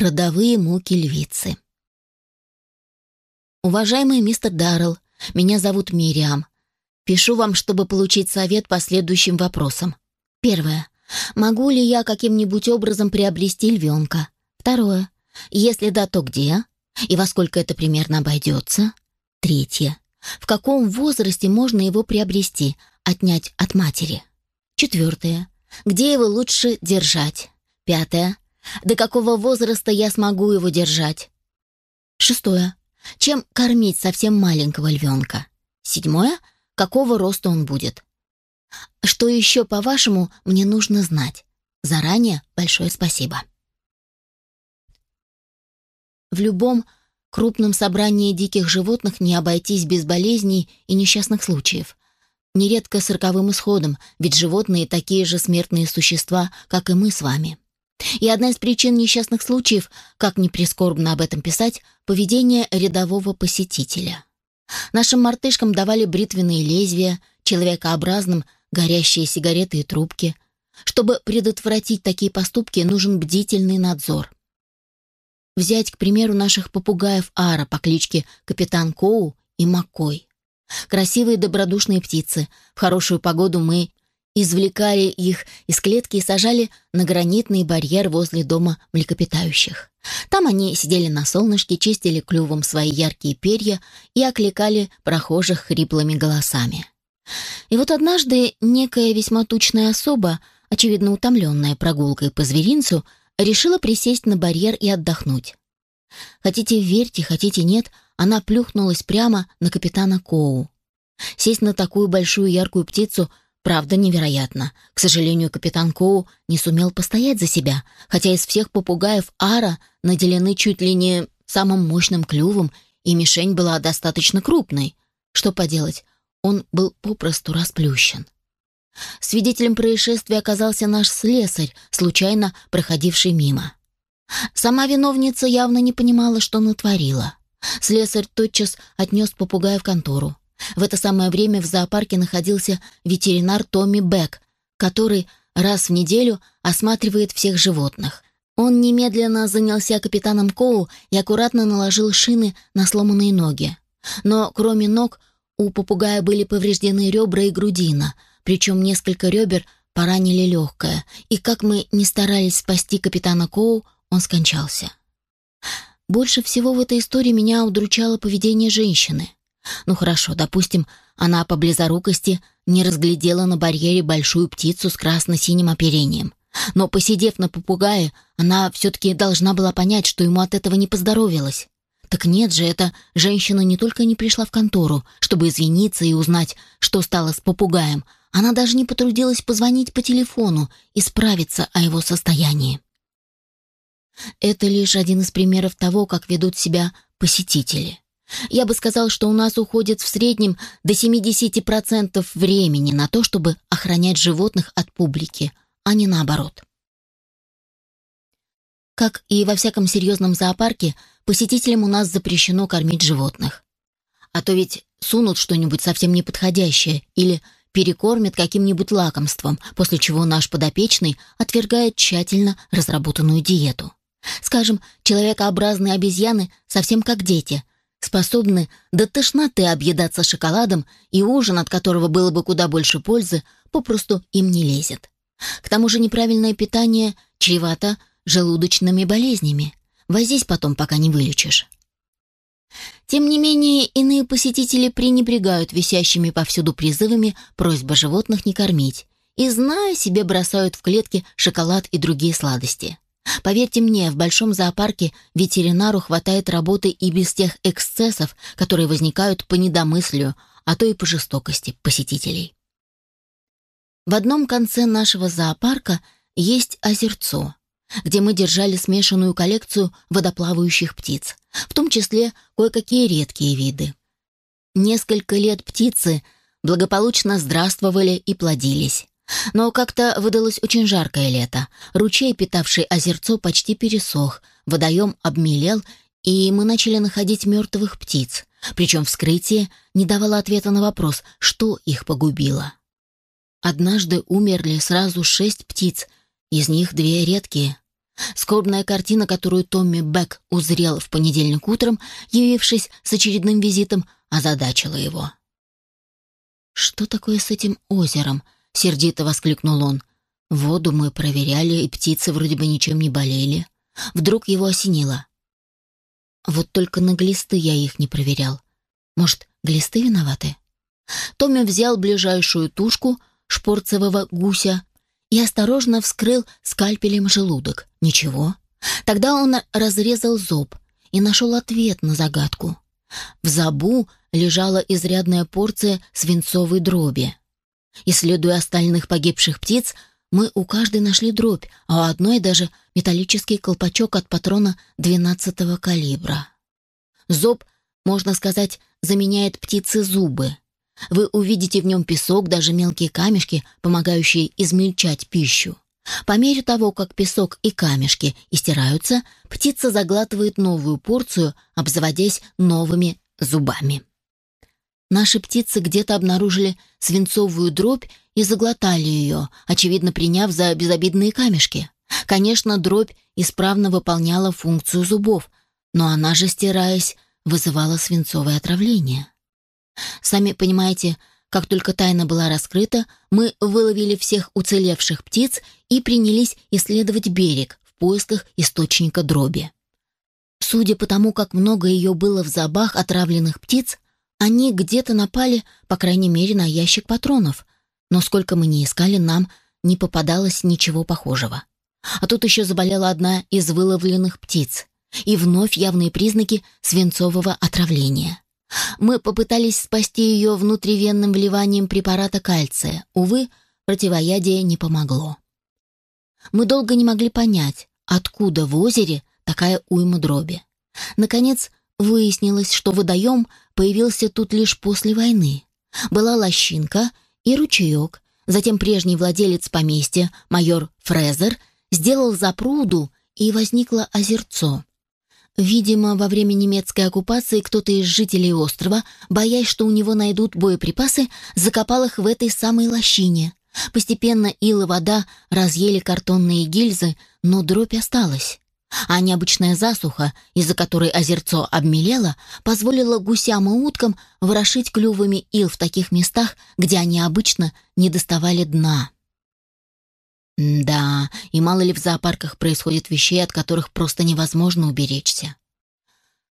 Родовые муки львицы. Уважаемый мистер Даррелл, меня зовут Мириам. Пишу вам, чтобы получить совет по следующим вопросам. Первое. Могу ли я каким-нибудь образом приобрести львенка? Второе. Если да, то где? И во сколько это примерно обойдется? Третье. В каком возрасте можно его приобрести, отнять от матери? Четвертое. Где его лучше держать? Пятое. До какого возраста я смогу его держать? Шестое. Чем кормить совсем маленького львенка? Седьмое. Какого роста он будет? Что еще, по-вашему, мне нужно знать? Заранее большое спасибо. В любом крупном собрании диких животных не обойтись без болезней и несчастных случаев. Нередко с роковым исходом, ведь животные такие же смертные существа, как и мы с вами. И одна из причин несчастных случаев, как ни прискорбно об этом писать, поведение рядового посетителя. Нашим мартышкам давали бритвенные лезвия, человекообразным – горящие сигареты и трубки. Чтобы предотвратить такие поступки, нужен бдительный надзор. Взять, к примеру, наших попугаев Ара по кличке Капитан Коу и Маккой. Красивые добродушные птицы. В хорошую погоду мы извлекали их из клетки и сажали на гранитный барьер возле дома млекопитающих. Там они сидели на солнышке, чистили клювом свои яркие перья и окликали прохожих хриплыми голосами. И вот однажды некая весьма тучная особа, очевидно утомленная прогулкой по зверинцу, решила присесть на барьер и отдохнуть. Хотите верьте, хотите нет, она плюхнулась прямо на капитана Коу. Сесть на такую большую яркую птицу – Правда, невероятно. К сожалению, капитан Коу не сумел постоять за себя, хотя из всех попугаев Ара наделены чуть ли не самым мощным клювом, и мишень была достаточно крупной. Что поделать, он был попросту расплющен. Свидетелем происшествия оказался наш слесарь, случайно проходивший мимо. Сама виновница явно не понимала, что натворила. Слесарь тотчас отнес попугая в контору. В это самое время в зоопарке находился ветеринар Томми Бек, который раз в неделю осматривает всех животных. Он немедленно занялся капитаном Коу и аккуратно наложил шины на сломанные ноги. Но кроме ног у попугая были повреждены ребра и грудина, причем несколько ребер поранили легкое, и как мы не старались спасти капитана Коу, он скончался. Больше всего в этой истории меня удручало поведение женщины. Ну хорошо, допустим, она по близорукости не разглядела на барьере большую птицу с красно-синим оперением. Но, посидев на попугае, она все-таки должна была понять, что ему от этого не поздоровилось. Так нет же, эта женщина не только не пришла в контору, чтобы извиниться и узнать, что стало с попугаем, она даже не потрудилась позвонить по телефону и справиться о его состоянии. Это лишь один из примеров того, как ведут себя посетители. Я бы сказал, что у нас уходит в среднем до 70% времени на то, чтобы охранять животных от публики, а не наоборот. Как и во всяком серьезном зоопарке, посетителям у нас запрещено кормить животных. А то ведь сунут что-нибудь совсем неподходящее или перекормят каким-нибудь лакомством, после чего наш подопечный отвергает тщательно разработанную диету. Скажем, человекообразные обезьяны совсем как дети, способны до тошноты объедаться шоколадом, и ужин, от которого было бы куда больше пользы, попросту им не лезет. К тому же неправильное питание чревато желудочными болезнями. Возись потом, пока не вылечишь. Тем не менее, иные посетители пренебрегают висящими повсюду призывами просьба животных не кормить и, зная себе, бросают в клетки шоколад и другие сладости. Поверьте мне, в большом зоопарке ветеринару хватает работы и без тех эксцессов, которые возникают по недомыслию, а то и по жестокости посетителей. В одном конце нашего зоопарка есть озерцо, где мы держали смешанную коллекцию водоплавающих птиц, в том числе кое-какие редкие виды. Несколько лет птицы благополучно здравствовали и плодились. Но как-то выдалось очень жаркое лето. Ручей, питавший озерцо, почти пересох, водоем обмелел, и мы начали находить мертвых птиц. Причем вскрытие не давало ответа на вопрос, что их погубило. Однажды умерли сразу шесть птиц, из них две редкие. Скорбная картина, которую Томми Бек узрел в понедельник утром, явившись с очередным визитом, озадачила его. «Что такое с этим озером?» — сердито воскликнул он. «Воду мы проверяли, и птицы вроде бы ничем не болели». Вдруг его осенило. «Вот только на глисты я их не проверял. Может, глисты виноваты?» Томми взял ближайшую тушку шпорцевого гуся и осторожно вскрыл скальпелем желудок. Ничего. Тогда он разрезал зоб и нашел ответ на загадку. В забу лежала изрядная порция свинцовой дроби. Исследуя остальных погибших птиц, мы у каждой нашли дробь, а у одной даже металлический колпачок от патрона 12-го калибра. Зоб, можно сказать, заменяет птице зубы. Вы увидите в нем песок, даже мелкие камешки, помогающие измельчать пищу. По мере того, как песок и камешки истираются, птица заглатывает новую порцию, обзаводясь новыми зубами. Наши птицы где-то обнаружили свинцовую дробь и заглотали ее, очевидно приняв за безобидные камешки. Конечно, дробь исправно выполняла функцию зубов, но она же, стираясь, вызывала свинцовое отравление. Сами понимаете, как только тайна была раскрыта, мы выловили всех уцелевших птиц и принялись исследовать берег в поисках источника дроби. Судя по тому, как много ее было в забах отравленных птиц, они где-то напали, по крайней мере, на ящик патронов, но сколько мы ни искали, нам не попадалось ничего похожего. А тут еще заболела одна из выловленных птиц, и вновь явные признаки свинцового отравления. Мы попытались спасти ее внутривенным вливанием препарата кальция. Увы, противоядие не помогло. Мы долго не могли понять, откуда в озере такая уйма дроби. Наконец, выяснилось, что водоем появился тут лишь после войны. Была лощинка и ручеек. Затем прежний владелец поместья, майор Фрезер, сделал запруду, и возникло озерцо. Видимо, во время немецкой оккупации кто-то из жителей острова, боясь, что у него найдут боеприпасы, закопал их в этой самой лощине. Постепенно ил и вода разъели картонные гильзы, но дробь осталась. А необычная засуха, из-за которой озерцо обмелело, позволила гусям и уткам ворошить клювами ил в таких местах, где они обычно не доставали дна. Да, и мало ли в зоопарках происходит вещей, от которых просто невозможно уберечься.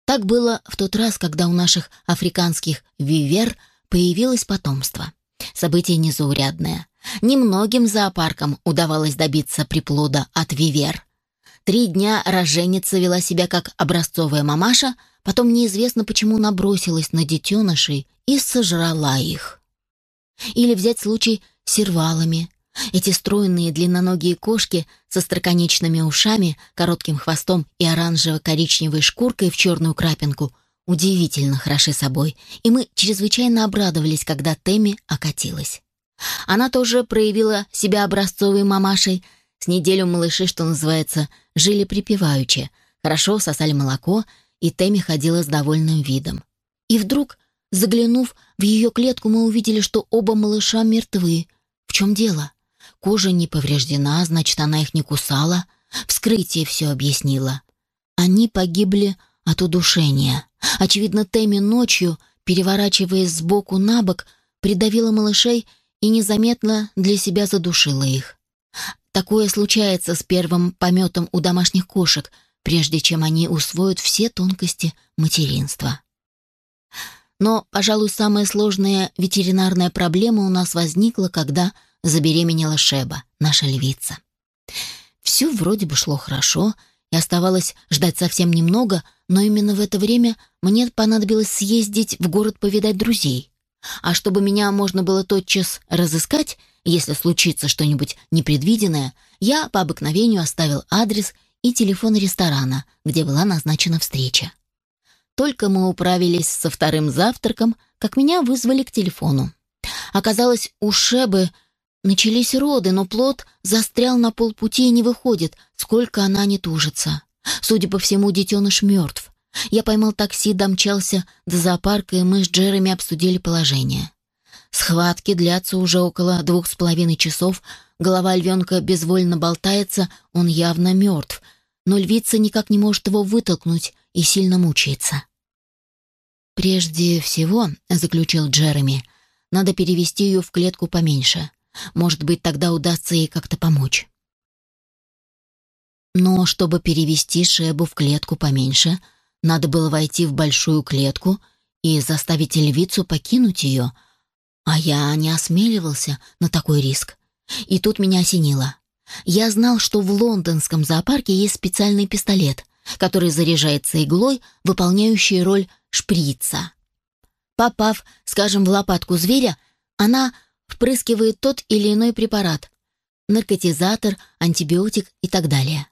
Так было в тот раз, когда у наших африканских вивер появилось потомство. Событие незаурядное. Немногим зоопаркам удавалось добиться приплода от вивер. Три дня роженица вела себя как образцовая мамаша, потом неизвестно почему набросилась на детенышей и сожрала их. Или взять случай с сервалами. Эти стройные длинноногие кошки со строконечными ушами, коротким хвостом и оранжево-коричневой шкуркой в черную крапинку удивительно хороши собой, и мы чрезвычайно обрадовались, когда Тэмми окатилась. Она тоже проявила себя образцовой мамашей. С неделю малыши, что называется, жили припеваючи, хорошо сосали молоко, и Тэмми ходила с довольным видом. И вдруг, заглянув в ее клетку, мы увидели, что оба малыша мертвы. В чем дело? Кожа не повреждена, значит, она их не кусала. Вскрытие все объяснило. Они погибли от удушения. Очевидно, Тэмми ночью, переворачиваясь сбоку на бок, придавила малышей и незаметно для себя задушила их. Такое случается с первым пометом у домашних кошек, прежде чем они усвоят все тонкости материнства. Но, пожалуй, самая сложная ветеринарная проблема у нас возникла, когда забеременела Шеба, наша львица. Все вроде бы шло хорошо, и оставалось ждать совсем немного, но именно в это время мне понадобилось съездить в город повидать друзей. А чтобы меня можно было тотчас разыскать, если случится что-нибудь непредвиденное, я по обыкновению оставил адрес и телефон ресторана, где была назначена встреча. Только мы управились со вторым завтраком, как меня вызвали к телефону. Оказалось, у Шебы Начались роды, но плод застрял на полпути и не выходит, сколько она не тужится. Судя по всему, детеныш мертв. Я поймал такси, домчался до зоопарка, и мы с Джереми обсудили положение. Схватки длятся уже около двух с половиной часов, голова львенка безвольно болтается, он явно мертв. но львица никак не может его вытолкнуть и сильно мучается. «Прежде всего», — заключил Джереми, — «надо перевести ее в клетку поменьше. Может быть, тогда удастся ей как-то помочь». Но чтобы перевести Шебу в клетку поменьше, надо было войти в большую клетку и заставить львицу покинуть ее, а я не осмеливался на такой риск. И тут меня осенило. Я знал, что в лондонском зоопарке есть специальный пистолет, который заряжается иглой, выполняющей роль шприца. Попав, скажем, в лопатку зверя, она впрыскивает тот или иной препарат, наркотизатор, антибиотик и так далее.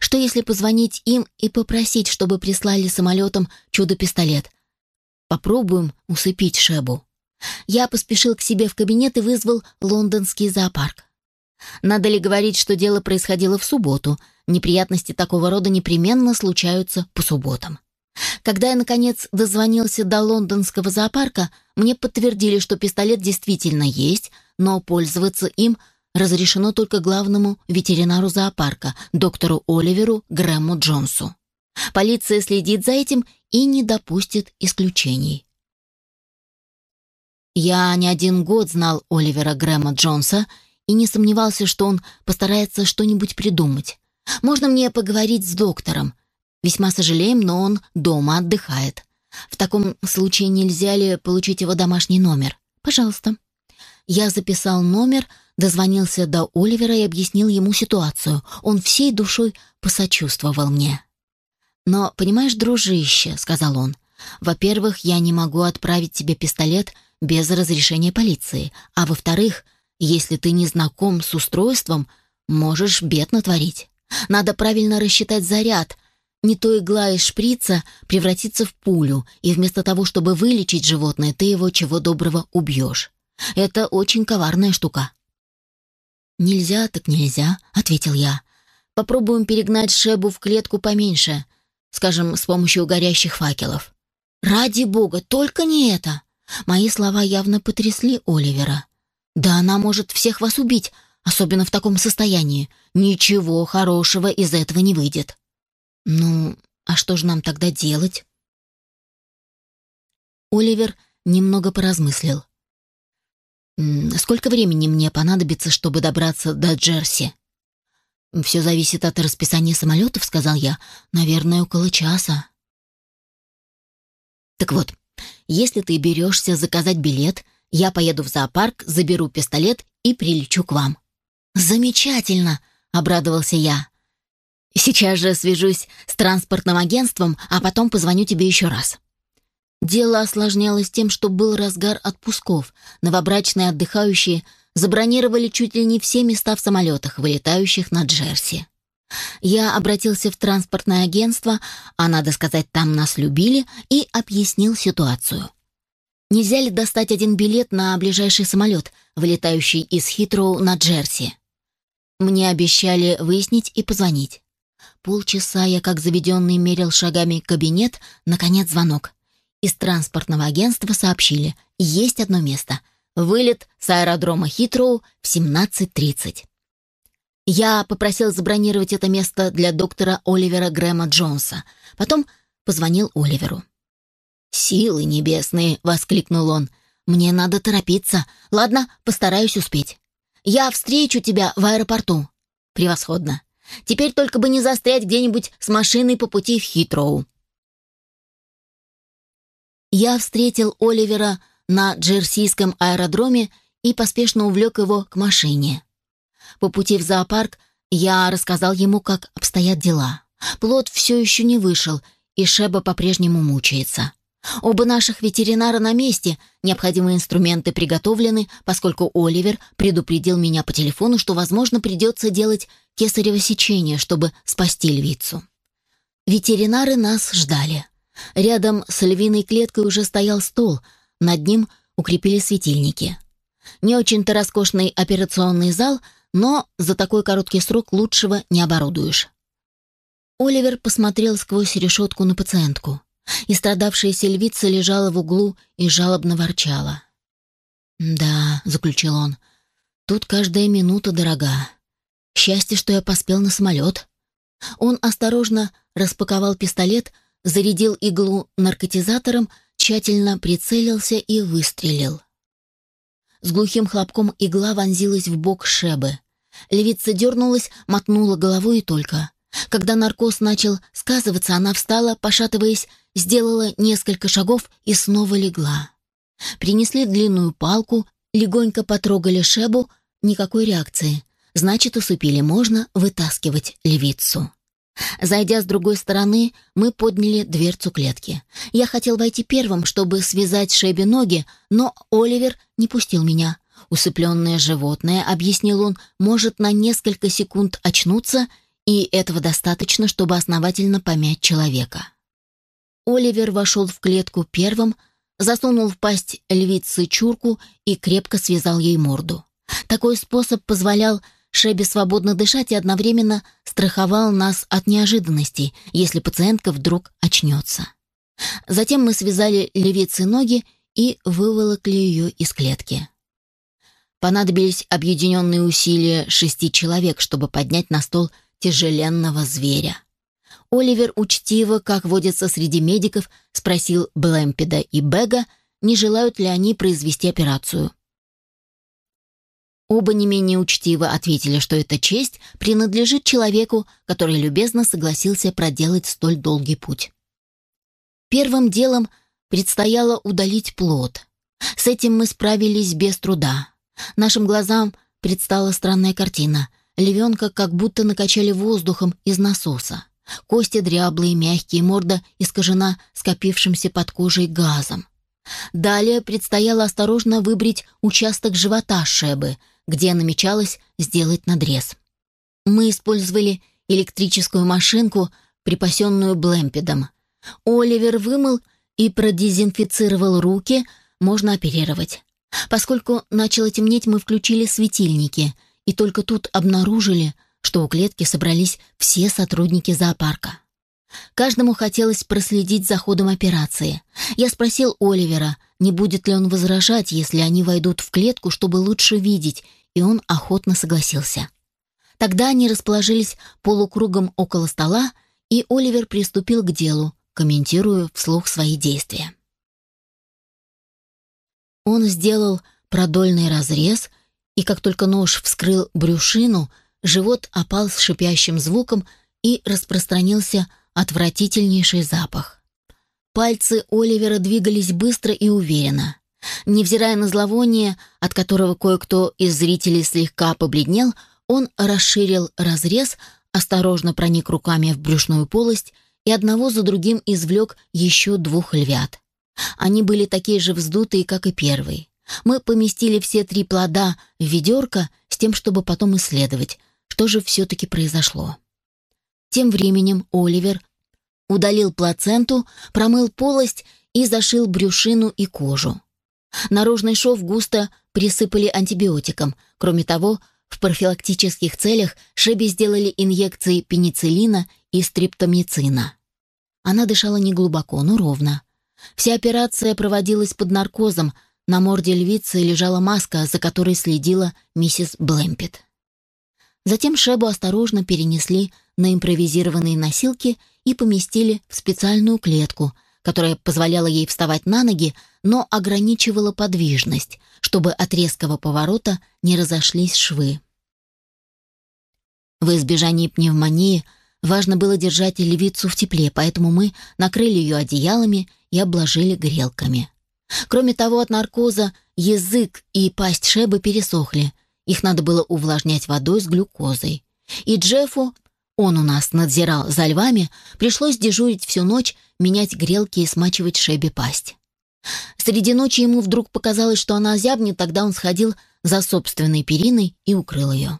Что если позвонить им и попросить, чтобы прислали самолетом чудо-пистолет? Попробуем усыпить Шебу. Я поспешил к себе в кабинет и вызвал лондонский зоопарк. Надо ли говорить, что дело происходило в субботу? Неприятности такого рода непременно случаются по субботам. Когда я, наконец, дозвонился до лондонского зоопарка, мне подтвердили, что пистолет действительно есть, но пользоваться им разрешено только главному ветеринару зоопарка, доктору Оливеру Грэму Джонсу. Полиция следит за этим и не допустит исключений. Я не один год знал Оливера Грэма Джонса и не сомневался, что он постарается что-нибудь придумать. Можно мне поговорить с доктором? Весьма сожалеем, но он дома отдыхает. В таком случае нельзя ли получить его домашний номер? Пожалуйста. Я записал номер, дозвонился до Оливера и объяснил ему ситуацию. Он всей душой посочувствовал мне. «Но, понимаешь, дружище», — сказал он, — «во-первых, я не могу отправить тебе пистолет без разрешения полиции, а во-вторых, если ты не знаком с устройством, можешь бед натворить. Надо правильно рассчитать заряд. Не то игла из шприца превратится в пулю, и вместо того, чтобы вылечить животное, ты его чего доброго убьешь. Это очень коварная штука». «Нельзя так нельзя», — ответил я. «Попробуем перегнать Шебу в клетку поменьше, скажем, с помощью горящих факелов». «Ради бога, только не это!» Мои слова явно потрясли Оливера. «Да она может всех вас убить, особенно в таком состоянии. Ничего хорошего из этого не выйдет». «Ну, а что же нам тогда делать?» Оливер немного поразмыслил. Сколько времени мне понадобится, чтобы добраться до Джерси? Все зависит от расписания самолетов, сказал я. Наверное, около часа. Так вот, если ты берешься заказать билет, я поеду в зоопарк, заберу пистолет и прилечу к вам. Замечательно, обрадовался я. Сейчас же свяжусь с транспортным агентством, а потом позвоню тебе еще раз. Дело осложнялось тем, что был разгар отпусков. Новобрачные отдыхающие забронировали чуть ли не все места в самолетах, вылетающих на Джерси. Я обратился в транспортное агентство, а, надо сказать, там нас любили, и объяснил ситуацию. Нельзя ли достать один билет на ближайший самолет, вылетающий из Хитроу на Джерси? Мне обещали выяснить и позвонить. Полчаса я, как заведенный, мерил шагами кабинет, наконец звонок. Из транспортного агентства сообщили, есть одно место. Вылет с аэродрома Хитроу в 17.30. Я попросил забронировать это место для доктора Оливера Грэма Джонса. Потом позвонил Оливеру. «Силы небесные!» — воскликнул он. «Мне надо торопиться. Ладно, постараюсь успеть. Я встречу тебя в аэропорту». «Превосходно. Теперь только бы не застрять где-нибудь с машиной по пути в Хитроу». Я встретил Оливера на Джерсийском аэродроме и поспешно увлек его к машине. По пути в зоопарк я рассказал ему, как обстоят дела. Плод все еще не вышел, и Шеба по-прежнему мучается. Оба наших ветеринара на месте, необходимые инструменты приготовлены, поскольку Оливер предупредил меня по телефону, что, возможно, придется делать кесарево сечение, чтобы спасти львицу. Ветеринары нас ждали. Рядом с львиной клеткой уже стоял стол, над ним укрепили светильники. Не очень-то роскошный операционный зал, но за такой короткий срок лучшего не оборудуешь. Оливер посмотрел сквозь решетку на пациентку. И страдавшаяся львица лежала в углу и жалобно ворчала. «Да», — заключил он, — «тут каждая минута дорога. Счастье, что я поспел на самолет. Он осторожно распаковал пистолет, зарядил иглу наркотизатором, тщательно прицелился и выстрелил. С глухим хлопком игла вонзилась в бок Шебы. Левица дернулась, мотнула головой и только. Когда наркоз начал сказываться, она встала, пошатываясь, сделала несколько шагов и снова легла. Принесли длинную палку, легонько потрогали Шебу, никакой реакции. Значит, усыпили, можно вытаскивать левицу. Зайдя с другой стороны, мы подняли дверцу клетки. Я хотел войти первым, чтобы связать Шебе ноги, но Оливер не пустил меня. Усыпленное животное, объяснил он, может на несколько секунд очнуться, и этого достаточно, чтобы основательно помять человека. Оливер вошел в клетку первым, засунул в пасть львицы чурку и крепко связал ей морду. Такой способ позволял Шеби свободно дышать и одновременно страховал нас от неожиданностей, если пациентка вдруг очнется. Затем мы связали левицы ноги и выволокли ее из клетки. Понадобились объединенные усилия шести человек, чтобы поднять на стол тяжеленного зверя. Оливер учтиво, как водится среди медиков, спросил Блэмпеда и Бега, не желают ли они произвести операцию. Оба не менее учтиво ответили, что эта честь принадлежит человеку, который любезно согласился проделать столь долгий путь. Первым делом предстояло удалить плод. С этим мы справились без труда. Нашим глазам предстала странная картина. Львенка как будто накачали воздухом из насоса. Кости дряблые, мягкие, морда искажена скопившимся под кожей газом. Далее предстояло осторожно выбрить участок живота Шебы, где намечалось сделать надрез. Мы использовали электрическую машинку, припасенную Блэмпедом. Оливер вымыл и продезинфицировал руки, можно оперировать. Поскольку начало темнеть, мы включили светильники, и только тут обнаружили, что у клетки собрались все сотрудники зоопарка. Каждому хотелось проследить за ходом операции. Я спросил Оливера, не будет ли он возражать, если они войдут в клетку, чтобы лучше видеть, и он охотно согласился. Тогда они расположились полукругом около стола, и Оливер приступил к делу, комментируя вслух свои действия. Он сделал продольный разрез, и как только нож вскрыл брюшину, живот опал с шипящим звуком и распространился отвратительнейший запах. Пальцы Оливера двигались быстро и уверенно. Невзирая на зловоние, от которого кое-кто из зрителей слегка побледнел, он расширил разрез, осторожно проник руками в брюшную полость и одного за другим извлек еще двух львят. Они были такие же вздутые, как и первый. Мы поместили все три плода в ведерко с тем, чтобы потом исследовать, что же все-таки произошло. Тем временем Оливер удалил плаценту, промыл полость и зашил брюшину и кожу. Наружный шов густо присыпали антибиотиком. Кроме того, в профилактических целях Шеби сделали инъекции пенициллина и стриптомицина. Она дышала неглубоко, но ровно. Вся операция проводилась под наркозом. На морде львицы лежала маска, за которой следила миссис Блэмпет. Затем Шебу осторожно перенесли на импровизированные носилки и поместили в специальную клетку — которая позволяла ей вставать на ноги, но ограничивала подвижность, чтобы от резкого поворота не разошлись швы. В избежании пневмонии важно было держать львицу в тепле, поэтому мы накрыли ее одеялами и обложили грелками. Кроме того, от наркоза язык и пасть Шебы пересохли. Их надо было увлажнять водой с глюкозой. И Джеффу он у нас надзирал за львами, пришлось дежурить всю ночь, менять грелки и смачивать Шебе пасть. Среди ночи ему вдруг показалось, что она озябнет, тогда он сходил за собственной периной и укрыл ее.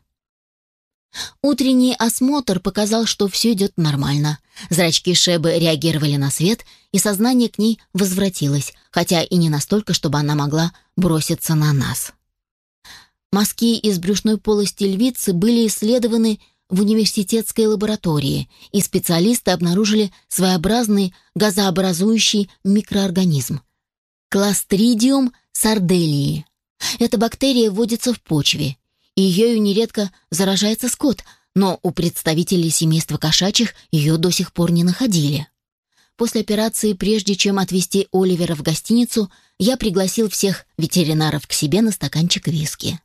Утренний осмотр показал, что все идет нормально. Зрачки Шебы реагировали на свет, и сознание к ней возвратилось, хотя и не настолько, чтобы она могла броситься на нас. Мазки из брюшной полости львицы были исследованы в университетской лаборатории, и специалисты обнаружили своеобразный газообразующий микроорганизм – Кластридиум сарделии. Эта бактерия вводится в почве, и ею нередко заражается скот, но у представителей семейства кошачьих ее до сих пор не находили. После операции, прежде чем отвезти Оливера в гостиницу, я пригласил всех ветеринаров к себе на стаканчик виски.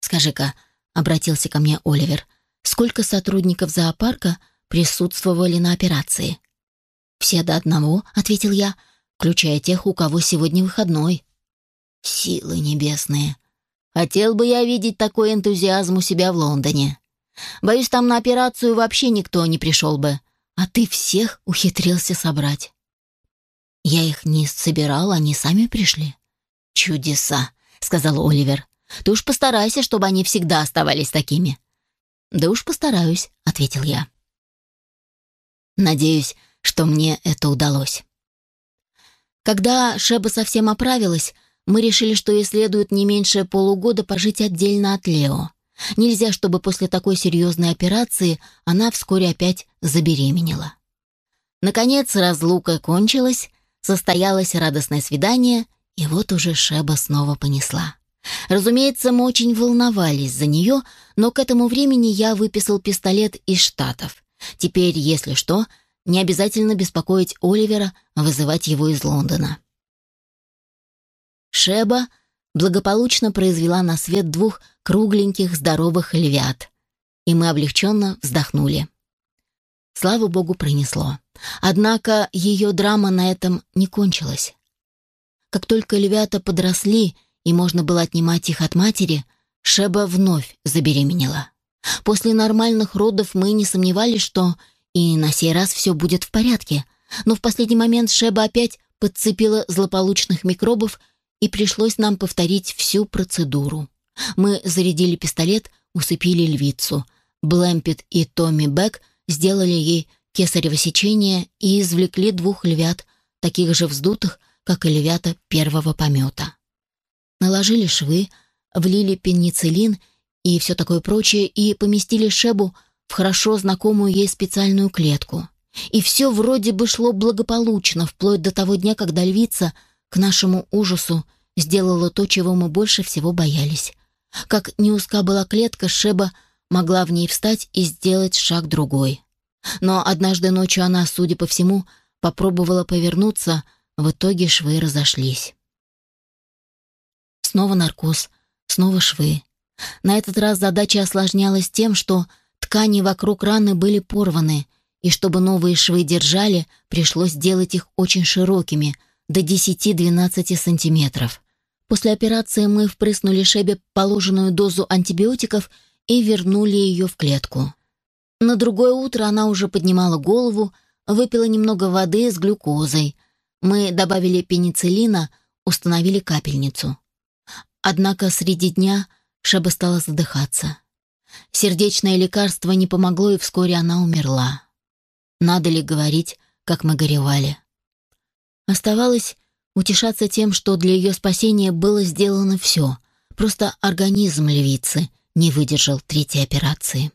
«Скажи-ка», — обратился ко мне Оливер, «сколько сотрудников зоопарка присутствовали на операции?» «Все до одного», — ответил я, включая тех, у кого сегодня выходной. «Силы небесные! Хотел бы я видеть такой энтузиазм у себя в Лондоне. Боюсь, там на операцию вообще никто не пришел бы, а ты всех ухитрился собрать». «Я их не собирал, они сами пришли». «Чудеса», — сказал Оливер. «Ты уж постарайся, чтобы они всегда оставались такими». «Да уж постараюсь», — ответил я. «Надеюсь, что мне это удалось. Когда Шеба совсем оправилась, мы решили, что ей следует не меньше полугода пожить отдельно от Лео. Нельзя, чтобы после такой серьезной операции она вскоре опять забеременела. Наконец разлука кончилась, состоялось радостное свидание, и вот уже Шеба снова понесла. Разумеется, мы очень волновались за нее, но к этому времени я выписал пистолет из Штатов. Теперь, если что, не обязательно беспокоить Оливера, вызывать его из Лондона. Шеба благополучно произвела на свет двух кругленьких здоровых львят, и мы облегченно вздохнули. Слава богу, пронесло. Однако ее драма на этом не кончилась. Как только львята подросли, и можно было отнимать их от матери, Шеба вновь забеременела. После нормальных родов мы не сомневались, что и на сей раз все будет в порядке. Но в последний момент Шеба опять подцепила злополучных микробов, и пришлось нам повторить всю процедуру. Мы зарядили пистолет, усыпили львицу. Блэмпет и Томми Бек сделали ей кесарево сечение и извлекли двух львят, таких же вздутых, как и львята первого помета. Наложили швы, влили пенициллин и все такое прочее, и поместили Шебу в хорошо знакомую ей специальную клетку. И все вроде бы шло благополучно, вплоть до того дня, когда львица, к нашему ужасу, сделала то, чего мы больше всего боялись. Как не узка была клетка, Шеба могла в ней встать и сделать шаг другой. Но однажды ночью она, судя по всему, попробовала повернуться, в итоге швы разошлись. Снова наркоз, снова швы. На этот раз задача осложнялась тем, что Ткани вокруг раны были порваны, и чтобы новые швы держали, пришлось делать их очень широкими, до 10-12 сантиметров. После операции мы впрыснули Шебе положенную дозу антибиотиков и вернули ее в клетку. На другое утро она уже поднимала голову, выпила немного воды с глюкозой. Мы добавили пенициллина, установили капельницу. Однако среди дня Шеба стала задыхаться. Сердечное лекарство не помогло, и вскоре она умерла. Надо ли говорить, как мы горевали? Оставалось утешаться тем, что для ее спасения было сделано все. Просто организм львицы не выдержал третьей операции.